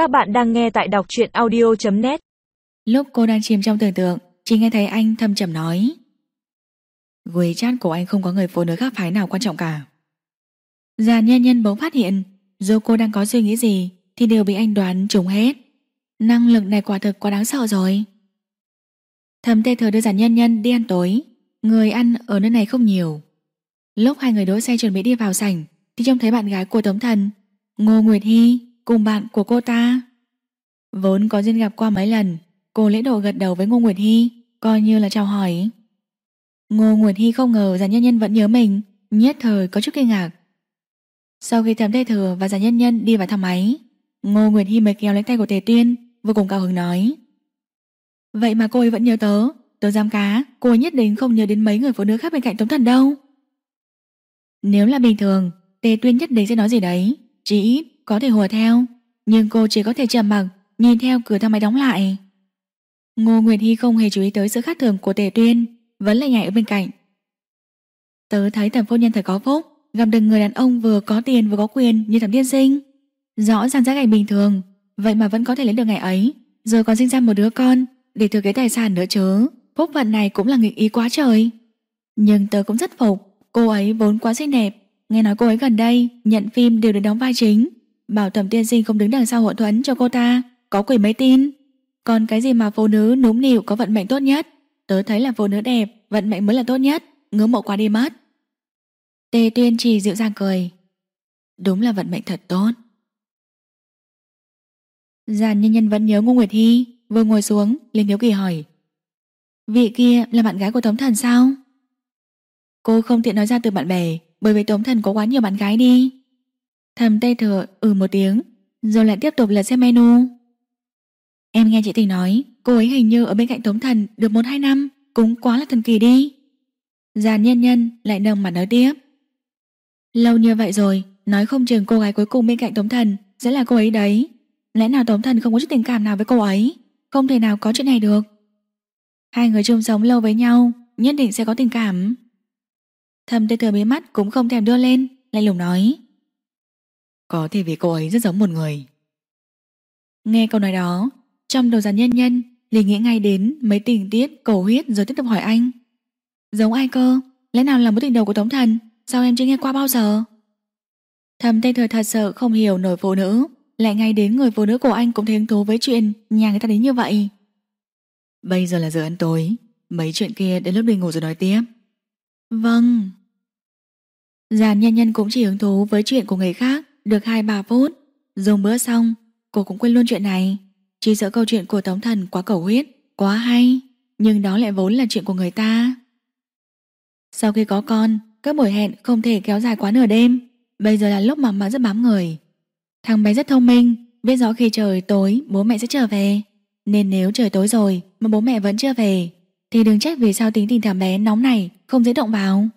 Các bạn đang nghe tại đọc truyện audio.net Lúc cô đang chìm trong tưởng tượng, Chỉ nghe thấy anh thâm trầm nói. Quỳ chat của anh không có người phụ nữ khác phái nào quan trọng cả. Già nhân nhân bỗng phát hiện, Dù cô đang có suy nghĩ gì, Thì đều bị anh đoán trùng hết. Năng lực này quả thực quá đáng sợ rồi. Thầm tê thừa đưa giản nhân nhân đi ăn tối, Người ăn ở nơi này không nhiều. Lúc hai người đỗ xe chuẩn bị đi vào sảnh, Thì trông thấy bạn gái của Tống Thần, Ngô Nguyệt Hy cùng bạn của cô ta. Vốn có duyên gặp qua mấy lần, Cô lễ độ gật đầu với Ngô Nguyệt Hy, Coi như là chào hỏi. Ngô Nguyệt Hy không ngờ giả nhân nhân vẫn nhớ mình, Nhất thời có chút kinh ngạc. Sau khi thẩm tê thừa và giả nhân nhân đi vào thang máy, Ngô Nguyệt Hy mới kéo lấy tay của Tề Tuyên, Vô cùng cao hứng nói. Vậy mà cô ấy vẫn nhớ tớ Tớ dám cá, Cô ấy nhất định không nhớ đến mấy người phụ nữ khác bên cạnh Tống Thần đâu. Nếu là bình thường, Tề Tuyên nhất định sẽ nói gì đấy. Chỉ ít có thể hùa theo, Nhưng cô chỉ có thể trầm mặc, Nhìn theo cửa thang máy đóng lại. Ngô Nguyệt Hy không hề chú ý tới sự khác thường của Tề Tuyên, Vẫn là nhảy ở bên cạnh. Tớ thấy thẩm phu nhân thật có phúc, Gặp được người đàn ông vừa có tiền vừa có quyền Như thẩm tiên sinh. Rõ ràng giá cảnh bình thường, Vậy mà vẫn có thể lấy được ngày ấy, Rồi còn sinh ra một đứa con, Để thừa kế tài sản nữa chứ. Phúc vận này cũng là nghịch ý quá trời. Nhưng tớ cũng rất phục, Cô ấy vốn quá xinh đẹp Nghe nói cô ấy gần đây nhận phim đều được đóng vai chính. Bảo thẩm tiên sinh không đứng đằng sau hộ thuẫn cho cô ta, Có quỷ mấy tin. Còn cái gì mà phụ nữ núm nỉu có vận mệnh tốt nhất? Tớ thấy là phụ nữ đẹp, Vận mệnh mới là tốt nhất, Ngưỡng mộ quá đi mất. Tề tuyên trì dịu dàng cười. Đúng là vận mệnh thật tốt. Giàn nhân nhân vẫn nhớ Ngô Nguyệt Hy, Vừa ngồi xuống liền Hiếu Kỳ hỏi. Vị kia là bạn gái của Tống Thần sao? Cô không tiện nói ra từ bạn bè bởi vì Tống Thần có quá nhiều bạn gái đi. Thầm tê thở ừ một tiếng, Rồi lại tiếp tục lật xem menu. Em nghe chị Tình nói, Cô ấy hình như ở bên cạnh Tống Thần Được một hai năm, Cũng quá là thần kỳ đi. Giàn nhân nhân lại nồng mặt nói tiếp. Lâu như vậy rồi, Nói không chừng cô gái cuối cùng bên cạnh Tống Thần Sẽ là cô ấy đấy. Lẽ nào Tống Thần không có chút tình cảm nào với cô ấy? Không thể nào có chuyện này được. Hai người chung sống lâu với nhau, Nhất định sẽ có tình cảm. Thầm tê thừa bí mắt cũng không thèm đưa lên Lại lùng nói. Có thể vì cô ấy rất giống một người. Nghe câu nói đó Trong đầu giàn nhân nhân liền nghĩ ngay đến mấy tình tiết cầu huyết rồi tiếp tục hỏi anh. Giống ai cơ? Lẽ nào là mối tình đầu của Tống Thần? Sao em chưa nghe qua bao giờ? Thầm tê thừa thật sự không hiểu nổi phụ nữ Lại ngay đến người phụ nữ của anh cũng thấy hứng thú với chuyện Nhà người ta đến như vậy. Bây giờ là giờ ăn tối Mấy chuyện kia đến lúc đi ngủ rồi nói tiếp. Vâng Giàn nhân nhân cũng chỉ hứng thú với chuyện của người khác, Được 2-3 phút Dùng bữa xong, Cô cũng quên luôn chuyện này. Chỉ sợ câu chuyện của Tống Thần quá cầu huyết, Quá hay. Nhưng đó lại vốn là chuyện của người ta. Sau khi có con, Các buổi hẹn không thể kéo dài quá nửa đêm. Bây giờ là lúc mà má rất bám người. Thằng bé rất thông minh, Biết rõ khi trời tối, bố mẹ sẽ trở về. Nên nếu trời tối rồi Mà bố mẹ vẫn chưa về, Thì đừng trách vì sao tính tình thằng bé nóng này Không dễ động vào.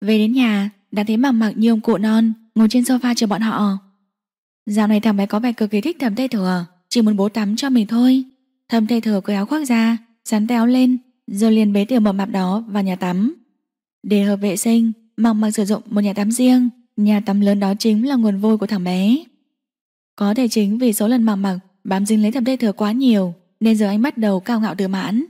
Về đến nhà, đã thấy mặc mặc như ông cụ non, Ngồi trên sofa chờ bọn họ. Dạo này thằng bé có vẻ cực kỳ thích thầm tê thừa Chỉ muốn bố tắm cho mình thôi. Thầm tê thừa cởi áo khoác ra Sắn tay áo lên, Rồi liền bế tiểu mập mạp đó vào nhà tắm. Để hợp vệ sinh Mặc mặc sử dụng một nhà tắm riêng. Nhà tắm lớn đó chính là nguồn vui của thằng bé. Có thể chính vì số lần mặc mặc Bám dính lấy thầm tê thừa quá nhiều, Nên giờ anh bắt đầu cao ngạo tự mãn.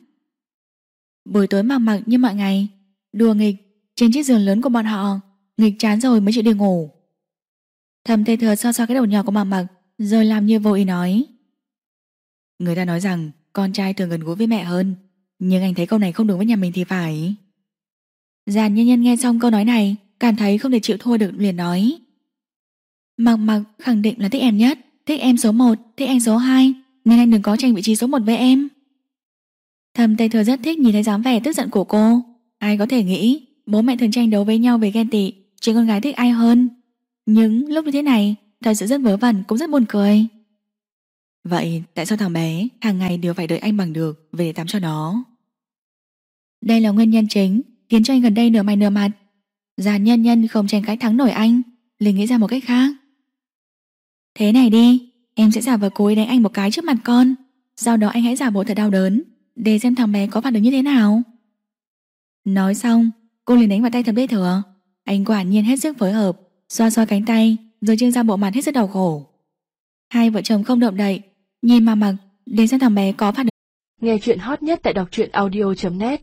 Buổi tối mặc mặc như mọi ngày, Đùa nghịch trên chiếc giường lớn của bọn họ Nghịch chán rồi mới chịu đi ngủ. Thầm tê thừa so so cái đầu nhỏ của mạc mặc Rồi làm như vô ý nói. Người ta nói rằng Con trai thường gần gũi với mẹ hơn Nhưng anh thấy câu này không đúng với nhà mình thì phải. Giàn nhân nhân nghe xong câu nói này Cảm thấy không thể chịu thua được liền nói. Mặc mặc khẳng định là thích em nhất Thích em số 1, thích anh số 2 Nên anh đừng có tranh vị trí số 1 với em. Thầm Tây Thừa rất thích nhìn thấy dáng vẻ tức giận của cô. Ai có thể nghĩ Bố mẹ thường tranh đấu với nhau về ghen tị Chỉ con gái thích ai hơn Nhưng lúc như thế này Thật sự rất vớ vẩn cũng rất buồn cười Vậy tại sao thằng bé hàng ngày đều phải đợi anh bằng được về để tắm cho nó? Đây là nguyên nhân chính khiến cho anh gần đây nửa mày nửa mặt. Già nhân nhân không tranh cãi thắng nổi anh, liền nghĩ ra một cách khác. Thế này đi, em sẽ giả vờ cố ý đánh anh một cái trước mặt con, sau đó anh hãy giả bộ thật đau đớn, để xem thằng bé có phản ứng như thế nào. Nói xong, cô liền đánh vào tay thầm bê thừa. Anh quả nhiên hết sức phối hợp, xoa xoa cánh tay, rồi trưng ra bộ mặt hết sức đau khổ. Hai vợ chồng không động đậy Nhìn mà mặc Đến xem thằng bé có phản ứng Nghe chuyện hot nhất tại đọc truyện audio.net